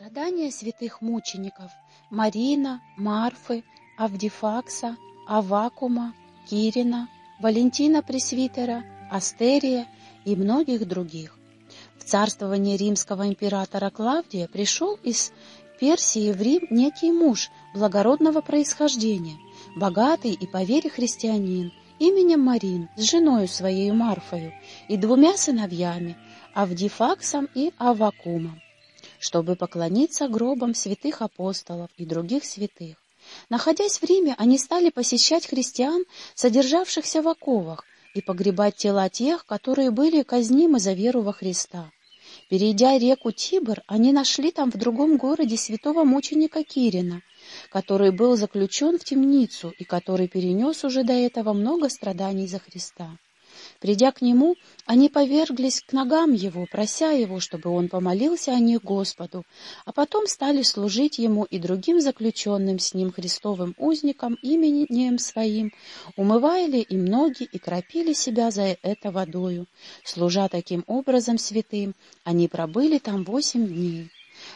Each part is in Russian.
Страдания святых мучеников Марина, Марфы, Авдифакса, Авакума, Кирина, Валентина Пресвитера, Астерия и многих других. В царствование римского императора Клавдия пришел из Персии в Рим некий муж благородного происхождения, богатый и по вере христианин, именем Марин, с женою своей Марфою и двумя сыновьями, Авдифаксом и Авакумом чтобы поклониться гробам святых апостолов и других святых. Находясь в Риме, они стали посещать христиан, содержавшихся в оковах, и погребать тела тех, которые были казнимы за веру во Христа. Перейдя реку Тибр, они нашли там в другом городе святого мученика Кирина, который был заключен в темницу и который перенес уже до этого много страданий за Христа. Придя к нему, они поверглись к ногам его, прося его, чтобы он помолился о них Господу, а потом стали служить ему и другим заключенным с ним Христовым узникам именем своим, умывали им ноги и кропили себя за это водою. Служа таким образом святым, они пробыли там восемь дней.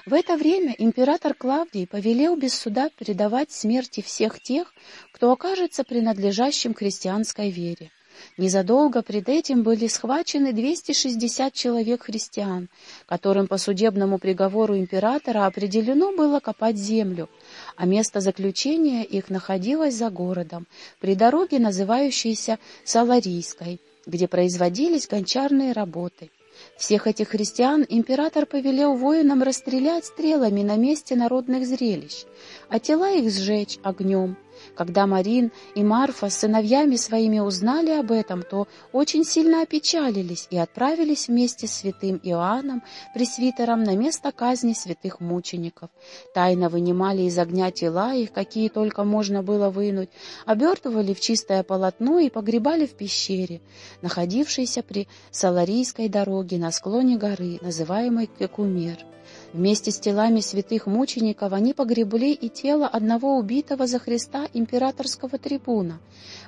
В это время император Клавдий повелел без суда предавать смерти всех тех, кто окажется принадлежащим христианской вере. Незадолго пред этим были схвачены 260 человек христиан, которым по судебному приговору императора определено было копать землю, а место заключения их находилось за городом, при дороге, называющейся Саларийской, где производились гончарные работы. Всех этих христиан император повелел воинам расстрелять стрелами на месте народных зрелищ, а тела их сжечь огнем, когда Марин и Марфа с сыновьями своими узнали об этом, то очень сильно опечалились и отправились вместе с святым Иоанном, пресвитером, на место казни святых мучеников. Тайно вынимали из огня тела их, какие только можно было вынуть, обертывали в чистое полотно и погребали в пещере, находившейся при Саларийской дороге на склоне горы, называемой Кекумер. Вместе с телами святых мучеников они погребли и тело одного убитого за Христа императорского трибуна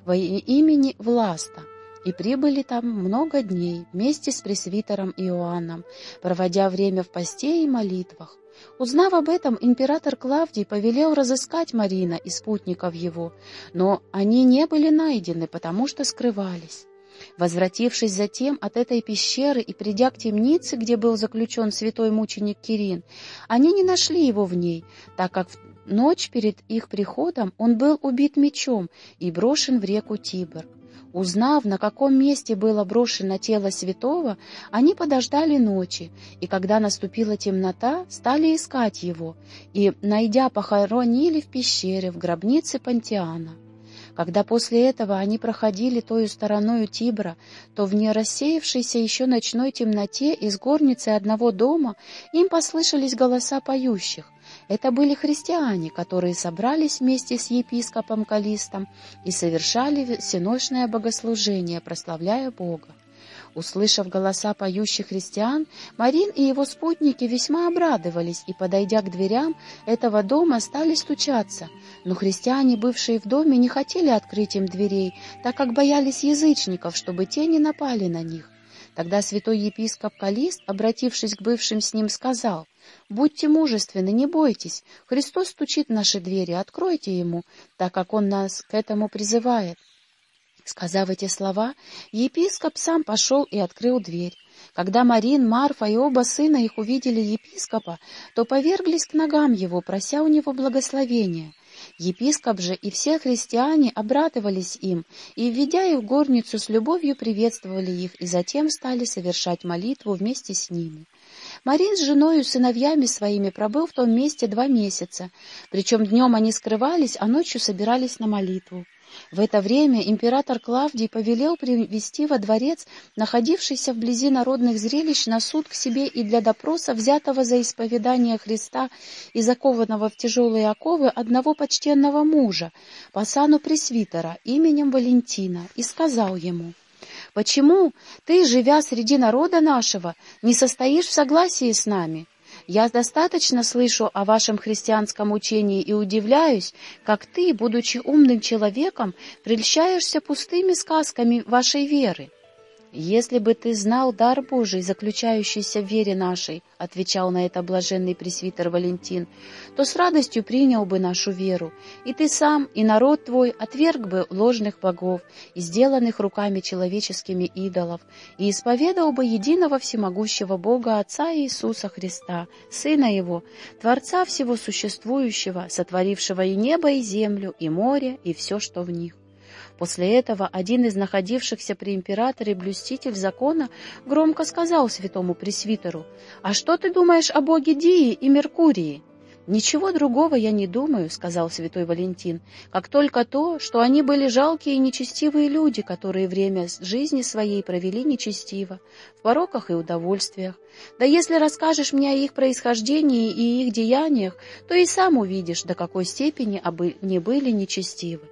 во имени Власта, и прибыли там много дней вместе с пресвитером Иоанном, проводя время в посте и молитвах. Узнав об этом, император Клавдий повелел разыскать Марина и спутников его, но они не были найдены, потому что скрывались. Возвратившись затем от этой пещеры и придя к темнице, где был заключен святой мученик Кирин, они не нашли его в ней, так как в ночь перед их приходом он был убит мечом и брошен в реку Тибр. Узнав, на каком месте было брошено тело святого, они подождали ночи, и когда наступила темнота, стали искать его, и, найдя, похоронили в пещере в гробнице Пантиана. Когда после этого они проходили тою стороною Тибра, то в нерассеявшейся еще ночной темноте из горницы одного дома им послышались голоса поющих. Это были христиане, которые собрались вместе с епископом Калистом и совершали всеночное богослужение, прославляя Бога. Услышав голоса поющих христиан, Марин и его спутники весьма обрадовались и, подойдя к дверям этого дома, стали стучаться. Но христиане, бывшие в доме, не хотели открыть им дверей, так как боялись язычников, чтобы те не напали на них. Тогда святой епископ Калист, обратившись к бывшим с ним, сказал, «Будьте мужественны, не бойтесь, Христос стучит в наши двери, откройте Ему, так как Он нас к этому призывает». Сказав эти слова, епископ сам пошел и открыл дверь. Когда Марин, Марфа и оба сына их увидели епископа, то поверглись к ногам его, прося у него благословения. Епископ же и все христиане обрадовались им, и, введя их в горницу, с любовью приветствовали их, и затем стали совершать молитву вместе с ними. Марин с женой и сыновьями своими пробыл в том месте два месяца, причем днем они скрывались, а ночью собирались на молитву. В это время император Клавдий повелел привести во дворец, находившийся вблизи народных зрелищ, на суд к себе и для допроса взятого за исповедание Христа и закованного в тяжелые оковы одного почтенного мужа, по сану пресвитера, именем Валентина, и сказал ему, «Почему ты, живя среди народа нашего, не состоишь в согласии с нами?» Я достаточно слышу о вашем христианском учении и удивляюсь, как ты, будучи умным человеком, прельщаешься пустыми сказками вашей веры. «Если бы ты знал дар Божий, заключающийся в вере нашей», — отвечал на это блаженный пресвитер Валентин, «то с радостью принял бы нашу веру, и ты сам, и народ твой отверг бы ложных богов и сделанных руками человеческими идолов, и исповедал бы единого всемогущего Бога Отца Иисуса Христа, Сына Его, Творца всего существующего, сотворившего и небо, и землю, и море, и все, что в них». После этого один из находившихся при императоре блюститель закона громко сказал святому пресвитеру, «А что ты думаешь о боге Дии и Меркурии?» «Ничего другого я не думаю», — сказал святой Валентин, «как только то, что они были жалкие и нечестивые люди, которые время жизни своей провели нечестиво, в пороках и удовольствиях. Да если расскажешь мне о их происхождении и их деяниях, то и сам увидишь, до какой степени они были нечестивы».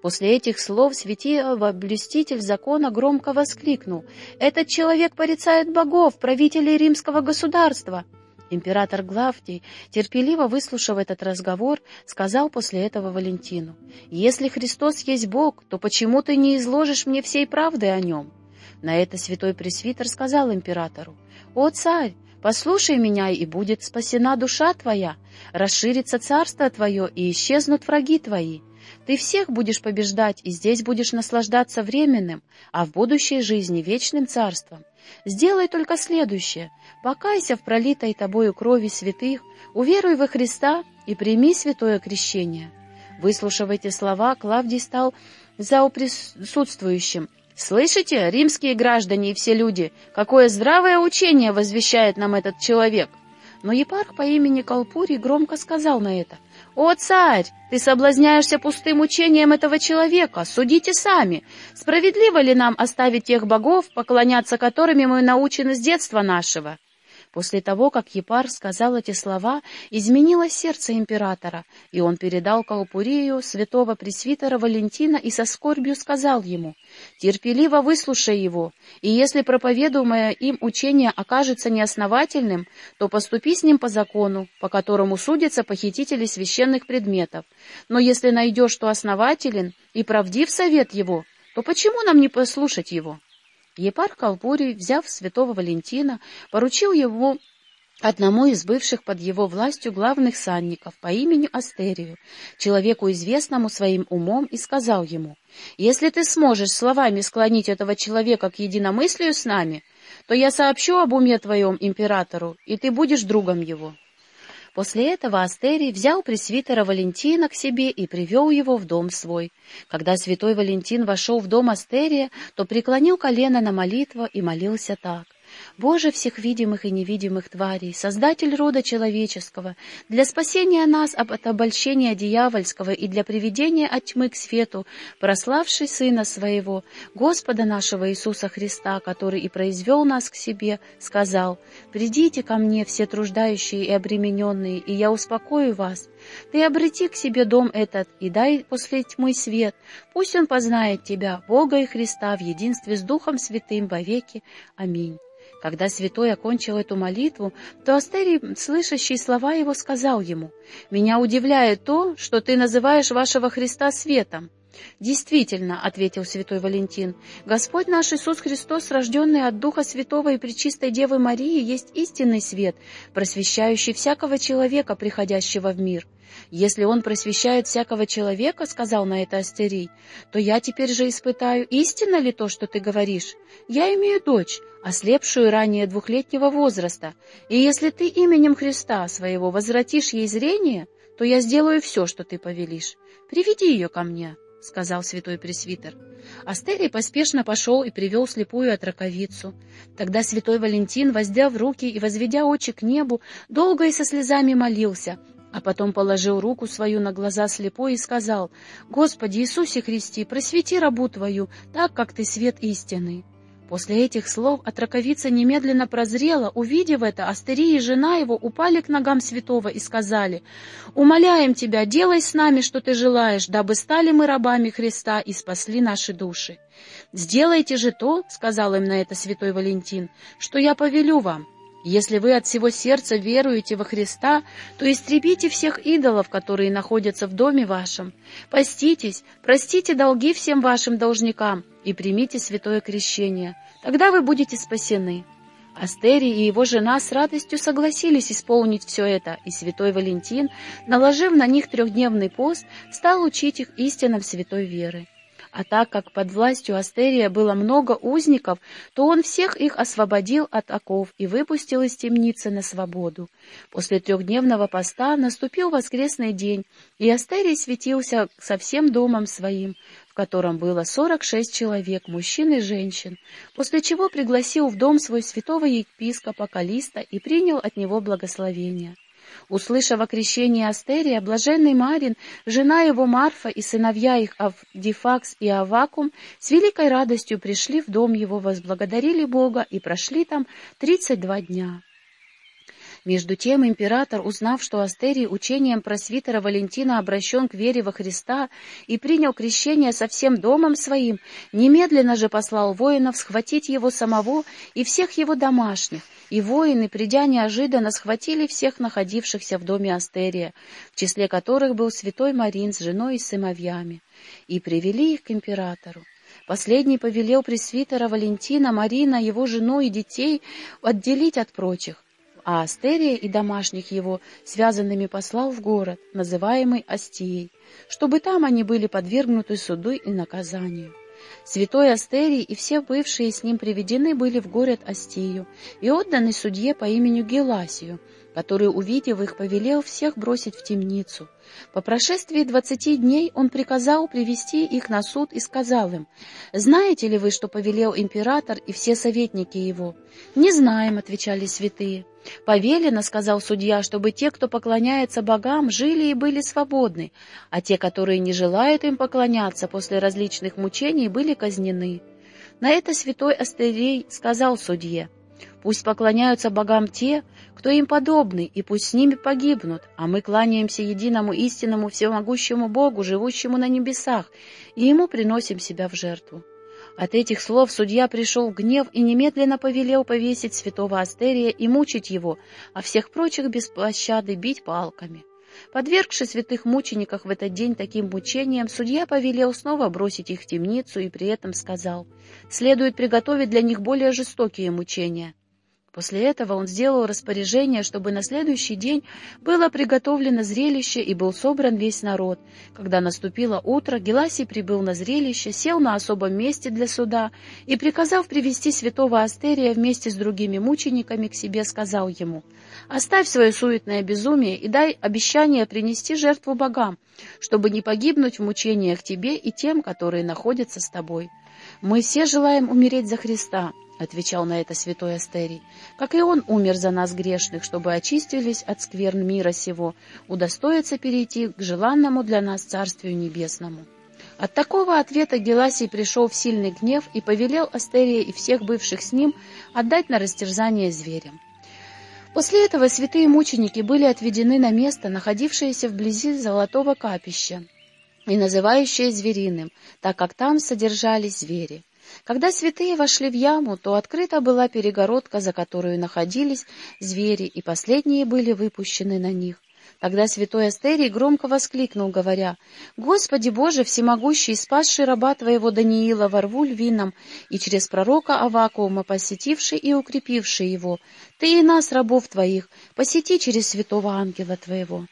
После этих слов святитель закона громко воскликнул. «Этот человек порицает богов, правителей римского государства!» Император Главдий, терпеливо выслушав этот разговор, сказал после этого Валентину, «Если Христос есть Бог, то почему ты не изложишь мне всей правды о нем?» На это святой пресвитер сказал императору, «О, царь, послушай меня, и будет спасена душа твоя, расширится царство твое, и исчезнут враги твои. Ты всех будешь побеждать, и здесь будешь наслаждаться временным, а в будущей жизни — вечным царством. Сделай только следующее. Покайся в пролитой тобою крови святых, уверуй во Христа и прими святое крещение». Выслушав эти слова, Клавдий стал за присутствующим. «Слышите, римские граждане и все люди, какое здравое учение возвещает нам этот человек!» Но епарх по имени Калпурий громко сказал на это — «О, царь, ты соблазняешься пустым учением этого человека, судите сами, справедливо ли нам оставить тех богов, поклоняться которыми мы научены с детства нашего?» После того, как Епар сказал эти слова, изменилось сердце императора, и он передал Калпурию святого пресвитера Валентина и со скорбью сказал ему, «Терпеливо выслушай его, и если проповедуемое им учение окажется неосновательным, то поступи с ним по закону, по которому судятся похитители священных предметов. Но если найдешь, что основателен и правдив совет его, то почему нам не послушать его?» Епарх Калпурий, взяв святого Валентина, поручил его одному из бывших под его властью главных санников по имени Астерию, человеку известному своим умом, и сказал ему, «Если ты сможешь словами склонить этого человека к единомыслию с нами, то я сообщу об уме твоем императору, и ты будешь другом его». После этого Астерий взял пресвитера Валентина к себе и привел его в дом свой. Когда святой Валентин вошел в дом Астерия, то преклонил колено на молитву и молился так. Боже всех видимых и невидимых тварей, Создатель рода человеческого, для спасения нас от обольщения дьявольского и для приведения от тьмы к свету, прославший Сына Своего, Господа нашего Иисуса Христа, который и произвел нас к себе, сказал, «Придите ко мне, все труждающие и обремененные, и я успокою вас. Ты обрети к себе дом этот и дай после тьмы свет. Пусть он познает Тебя, Бога и Христа, в единстве с Духом Святым вовеки. Аминь». Когда святой окончил эту молитву, то Астерий, слышащий слова его, сказал ему, «Меня удивляет то, что ты называешь вашего Христа светом». «Действительно», — ответил святой Валентин, «Господь наш Иисус Христос, рожденный от Духа Святого и Пречистой Девы Марии, есть истинный свет, просвещающий всякого человека, приходящего в мир. Если Он просвещает всякого человека, — сказал на это Астерий, — то я теперь же испытаю, истинно ли то, что ты говоришь. Я имею дочь, ослепшую ранее двухлетнего возраста, и если ты именем Христа своего возвратишь ей зрение, то я сделаю все, что ты повелишь. Приведи ее ко мне». — сказал святой пресвитер. Астерий поспешно пошел и привел слепую отраковицу. Тогда святой Валентин, воздев руки и возведя очи к небу, долго и со слезами молился, а потом положил руку свою на глаза слепой и сказал, «Господи Иисусе Христе, просвети рабу Твою, так, как Ты свет истинный». После этих слов отраковица немедленно прозрела, увидев это, Астерия и жена его упали к ногам святого и сказали, «Умоляем тебя, делай с нами, что ты желаешь, дабы стали мы рабами Христа и спасли наши души». «Сделайте же то, — сказал им на это святой Валентин, — что я повелю вам». Если вы от всего сердца веруете во Христа, то истребите всех идолов, которые находятся в доме вашем. Поститесь, простите долги всем вашим должникам и примите святое крещение. Тогда вы будете спасены». Астерий и его жена с радостью согласились исполнить все это, и святой Валентин, наложив на них трехдневный пост, стал учить их истинам святой веры. А так как под властью Астерия было много узников, то он всех их освободил от оков и выпустил из темницы на свободу. После трехдневного поста наступил воскресный день, и Астерий светился со всем домом своим, в котором было сорок шесть человек, мужчин и женщин, после чего пригласил в дом свой святого епископа Калиста и принял от него благословение. Услышав о крещении Астерия, блаженный Марин, жена его Марфа и сыновья их Авдифакс и Авакум с великой радостью пришли в дом его, возблагодарили Бога и прошли там тридцать два дня. Между тем император, узнав, что Астерий учением просвитера Валентина обращен к вере во Христа и принял крещение со всем домом своим, немедленно же послал воинов схватить его самого и всех его домашних, и воины, придя неожиданно, схватили всех находившихся в доме Астерия, в числе которых был святой Марин с женой и сыновьями, и привели их к императору. Последний повелел пресвитера Валентина, Марина, его жену и детей отделить от прочих, а Астерия и домашних его связанными послал в город, называемый Астией, чтобы там они были подвергнуты суду и наказанию. Святой Астерий и все бывшие с ним приведены были в город Астию и отданы судье по имени Геласию, который, увидев их, повелел всех бросить в темницу. По прошествии двадцати дней он приказал привести их на суд и сказал им, «Знаете ли вы, что повелел император и все советники его?» «Не знаем», — отвечали святые. «Повелено, — сказал судья, — чтобы те, кто поклоняется богам, жили и были свободны, а те, которые не желают им поклоняться после различных мучений, были казнены». На это святой Астерей сказал судье, «Пусть поклоняются богам те, кто им подобный, и пусть с ними погибнут, а мы кланяемся единому истинному всемогущему Богу, живущему на небесах, и Ему приносим себя в жертву. От этих слов судья пришел в гнев и немедленно повелел повесить святого Астерия и мучить его, а всех прочих без пощады бить палками. Подвергши святых мучеников в этот день таким мучениям, судья повелел снова бросить их в темницу и при этом сказал, следует приготовить для них более жестокие мучения. После этого он сделал распоряжение, чтобы на следующий день было приготовлено зрелище и был собран весь народ. Когда наступило утро, Геласий прибыл на зрелище, сел на особом месте для суда и, приказав привести святого Астерия вместе с другими мучениками к себе, сказал ему, «Оставь свое суетное безумие и дай обещание принести жертву богам, чтобы не погибнуть в мучениях тебе и тем, которые находятся с тобой. Мы все желаем умереть за Христа» отвечал на это святой Астерий, как и он умер за нас грешных, чтобы очистились от скверн мира сего, удостоиться перейти к желанному для нас Царствию Небесному. От такого ответа Геласий пришел в сильный гнев и повелел Астерия и всех бывших с ним отдать на растерзание зверям. После этого святые мученики были отведены на место, находившееся вблизи золотого капища, и называющее звериным, так как там содержались звери. Когда святые вошли в яму, то открыта была перегородка, за которую находились звери, и последние были выпущены на них. Тогда святой Астерий громко воскликнул, говоря, «Господи Боже, всемогущий, спасший раба Твоего Даниила во рву львином, и через пророка Авакуума посетивший и укрепивший его, Ты и нас, рабов Твоих, посети через святого ангела Твоего».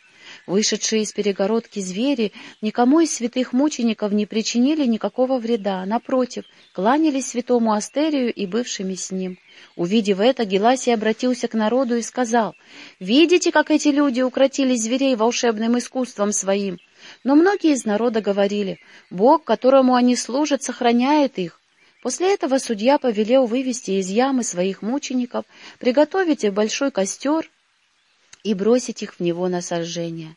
Вышедшие из перегородки звери никому из святых мучеников не причинили никакого вреда, напротив, кланялись святому Астерию и бывшими с ним. Увидев это, Геласий обратился к народу и сказал, «Видите, как эти люди укротили зверей волшебным искусством своим?» Но многие из народа говорили, «Бог, которому они служат, сохраняет их». После этого судья повелел вывести из ямы своих мучеников, приготовить большой костер и бросить их в него на сожжение.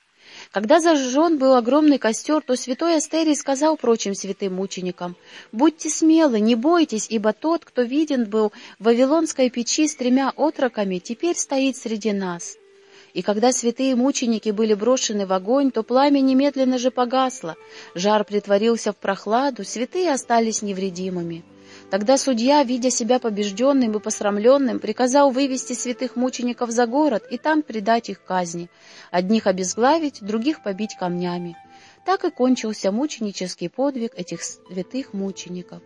Когда зажжен был огромный костер, то святой Астерий сказал прочим святым мученикам, «Будьте смелы, не бойтесь, ибо тот, кто виден был в Вавилонской печи с тремя отроками, теперь стоит среди нас». И когда святые мученики были брошены в огонь, то пламя немедленно же погасло, жар притворился в прохладу, святые остались невредимыми. Тогда судья, видя себя побежденным и посрамленным, приказал вывести святых мучеников за город и там предать их казни, одних обезглавить, других побить камнями. Так и кончился мученический подвиг этих святых мучеников.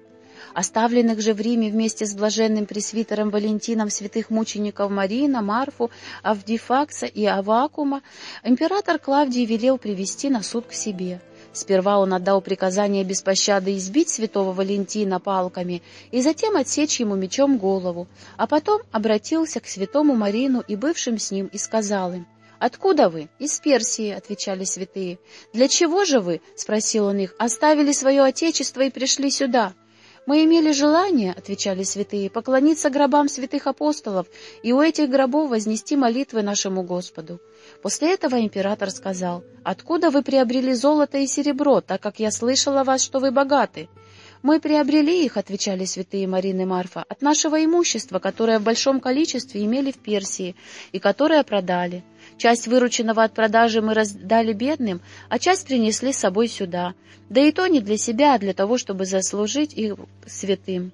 Оставленных же в Риме вместе с блаженным пресвитером Валентином святых мучеников Марина, Марфу, Авдифакса и Авакума император Клавдий велел привести на суд к себе. Сперва он отдал приказание без пощады избить святого Валентина палками и затем отсечь ему мечом голову, а потом обратился к святому Марину и бывшим с ним и сказал им, «Откуда вы?» «Из Персии», — отвечали святые. «Для чего же вы?» — спросил он их. «Оставили свое отечество и пришли сюда». «Мы имели желание, — отвечали святые, — поклониться гробам святых апостолов и у этих гробов вознести молитвы нашему Господу». После этого император сказал, «Откуда вы приобрели золото и серебро, так как я слышал о вас, что вы богаты?» «Мы приобрели их, — отвечали святые Марины Марфа, — от нашего имущества, которое в большом количестве имели в Персии и которое продали. Часть вырученного от продажи мы раздали бедным, а часть принесли с собой сюда. Да и то не для себя, а для того, чтобы заслужить их святым.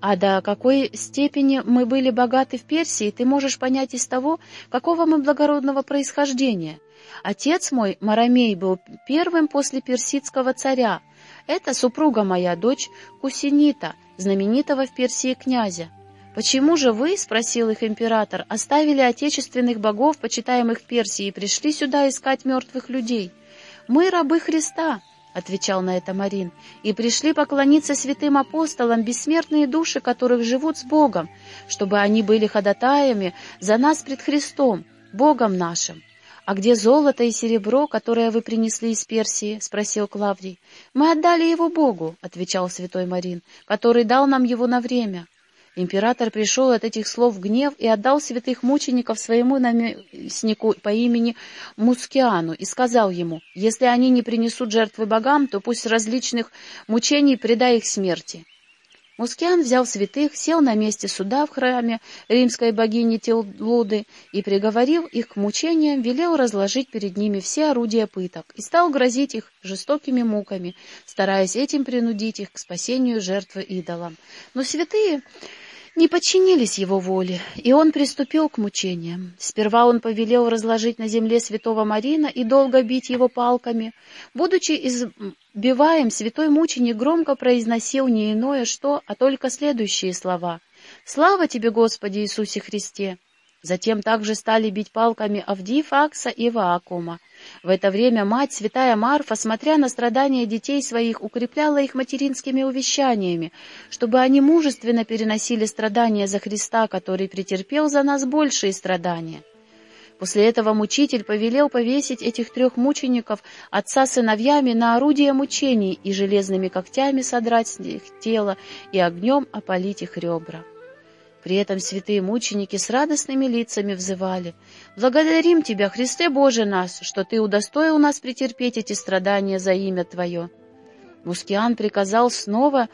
А до какой степени мы были богаты в Персии, ты можешь понять из того, какого мы благородного происхождения. Отец мой, Марамей, был первым после персидского царя. Это супруга моя, дочь Кусинита, знаменитого в Персии князя. «Почему же вы, — спросил их император, — оставили отечественных богов, почитаемых в Персии, и пришли сюда искать мертвых людей? Мы рабы Христа, — отвечал на это Марин, — и пришли поклониться святым апостолам, бессмертные души которых живут с Богом, чтобы они были ходатаями за нас пред Христом, Богом нашим. «А где золото и серебро, которое вы принесли из Персии?» — спросил Клавдий. «Мы отдали его Богу», — отвечал святой Марин, — «который дал нам его на время». Император пришел от этих слов в гнев и отдал святых мучеников своему наместнику по имени Мускиану и сказал ему, «Если они не принесут жертвы богам, то пусть различных мучений предай их смерти». Мускиан взял святых, сел на месте суда в храме римской богини Теллуды и, приговорив их к мучениям, велел разложить перед ними все орудия пыток и стал грозить их жестокими муками, стараясь этим принудить их к спасению жертвы идолам. Но святые не подчинились его воле, и он приступил к мучениям. Сперва он повелел разложить на земле святого Марина и долго бить его палками. Будучи избиваем, святой мученик громко произносил не иное что, а только следующие слова. «Слава тебе, Господи Иисусе Христе!» Затем также стали бить палками Авдиев, Акса и Ваакума. В это время мать, святая Марфа, смотря на страдания детей своих, укрепляла их материнскими увещаниями, чтобы они мужественно переносили страдания за Христа, который претерпел за нас большие страдания. После этого мучитель повелел повесить этих трех мучеников отца сыновьями на орудие мучений и железными когтями содрать с них тело и огнем опалить их ребра. При этом святые мученики с радостными лицами взывали. «Благодарим Тебя, Христе Боже нас, что Ты удостоил нас претерпеть эти страдания за имя Твое». Мускиан приказал снова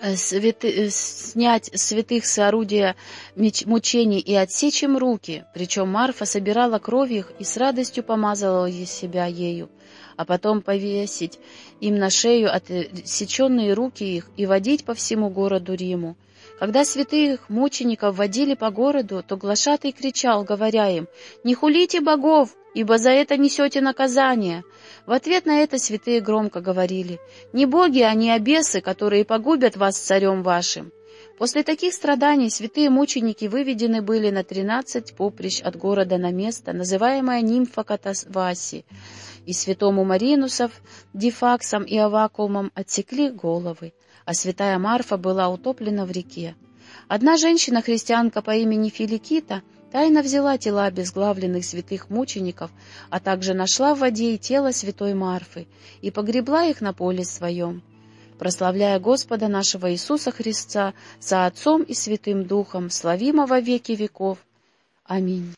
э, святы, э, снять святых с орудия мучений и отсечь им руки, причем Марфа собирала кровь их и с радостью помазала себя ею, а потом повесить им на шею отсеченные руки их и водить по всему городу Риму. Когда святых мучеников водили по городу, то глашатый кричал, говоря им, «Не хулите богов, ибо за это несете наказание». В ответ на это святые громко говорили, «Не боги, а не бесы, которые погубят вас царем вашим». После таких страданий святые мученики выведены были на тринадцать поприщ от города на место, называемое нимфа Катаваси, и святому Маринусов, Дифаксом и Авакумом отсекли головы а святая Марфа была утоплена в реке. Одна женщина-христианка по имени Филикита тайно взяла тела обезглавленных святых мучеников, а также нашла в воде и тело святой Марфы и погребла их на поле своем. Прославляя Господа нашего Иисуса Христа со Отцом и Святым Духом, славимого веки веков. Аминь.